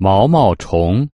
毛毛虫。